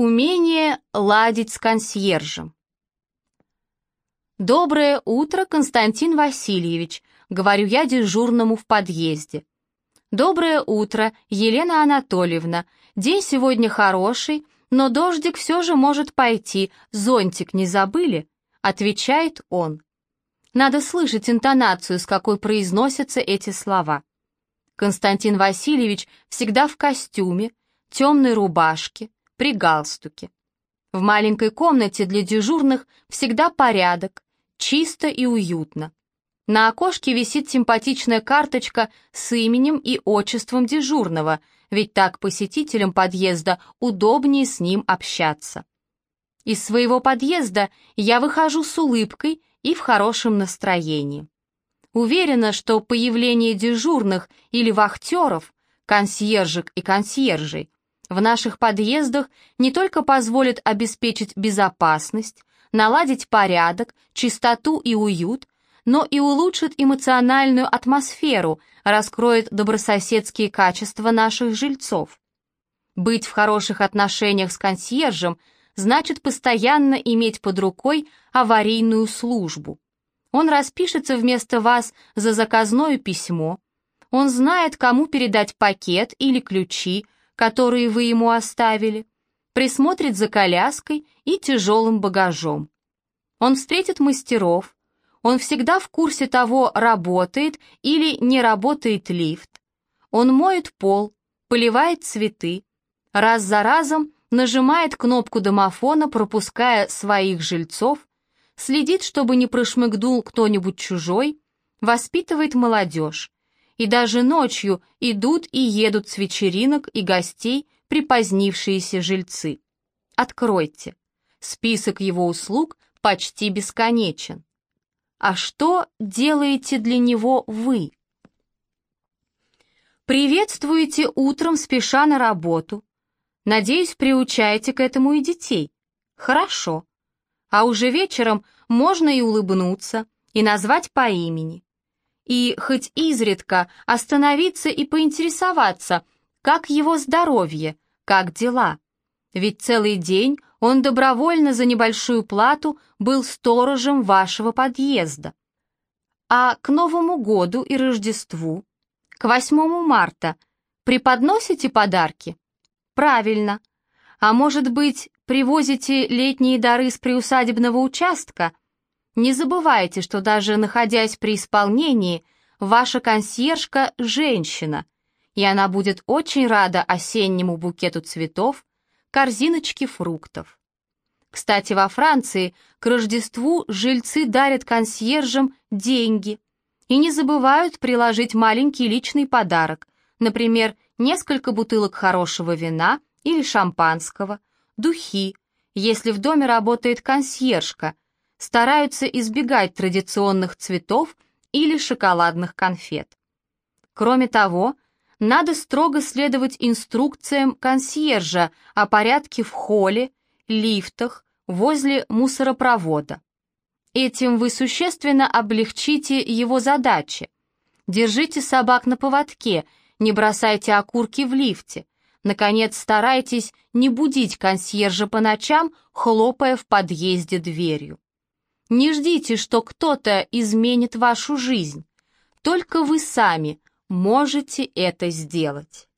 Умение ладить с консьержем. «Доброе утро, Константин Васильевич», — говорю я дежурному в подъезде. «Доброе утро, Елена Анатольевна. День сегодня хороший, но дождик все же может пойти. Зонтик не забыли?» — отвечает он. Надо слышать интонацию, с какой произносятся эти слова. Константин Васильевич всегда в костюме, темной рубашке, при галстуке. В маленькой комнате для дежурных всегда порядок, чисто и уютно. На окошке висит симпатичная карточка с именем и отчеством дежурного, ведь так посетителям подъезда удобнее с ним общаться. Из своего подъезда я выхожу с улыбкой и в хорошем настроении. Уверена, что появление дежурных или вахтеров, консьержек и консьержей в наших подъездах не только позволит обеспечить безопасность, наладить порядок, чистоту и уют, но и улучшит эмоциональную атмосферу, раскроет добрососедские качества наших жильцов. Быть в хороших отношениях с консьержем значит постоянно иметь под рукой аварийную службу. Он распишется вместо вас за заказное письмо, он знает, кому передать пакет или ключи, которые вы ему оставили, присмотрит за коляской и тяжелым багажом. Он встретит мастеров, он всегда в курсе того, работает или не работает лифт. Он моет пол, поливает цветы, раз за разом нажимает кнопку домофона, пропуская своих жильцов, следит, чтобы не прошмыгнул кто-нибудь чужой, воспитывает молодежь, и даже ночью идут и едут с вечеринок и гостей припозднившиеся жильцы. Откройте. Список его услуг почти бесконечен. А что делаете для него вы? Приветствуете утром, спеша на работу. Надеюсь, приучаете к этому и детей. Хорошо. А уже вечером можно и улыбнуться, и назвать по имени и хоть изредка остановиться и поинтересоваться, как его здоровье, как дела. Ведь целый день он добровольно за небольшую плату был сторожем вашего подъезда. А к Новому году и Рождеству, к 8 марта, преподносите подарки? Правильно. А может быть, привозите летние дары с приусадебного участка не забывайте, что даже находясь при исполнении, ваша консьержка – женщина, и она будет очень рада осеннему букету цветов, корзиночке фруктов. Кстати, во Франции к Рождеству жильцы дарят консьержам деньги и не забывают приложить маленький личный подарок, например, несколько бутылок хорошего вина или шампанского, духи, если в доме работает консьержка – стараются избегать традиционных цветов или шоколадных конфет. Кроме того, надо строго следовать инструкциям консьержа о порядке в холле, лифтах, возле мусоропровода. Этим вы существенно облегчите его задачи. Держите собак на поводке, не бросайте окурки в лифте. Наконец, старайтесь не будить консьержа по ночам, хлопая в подъезде дверью. Не ждите, что кто-то изменит вашу жизнь. Только вы сами можете это сделать.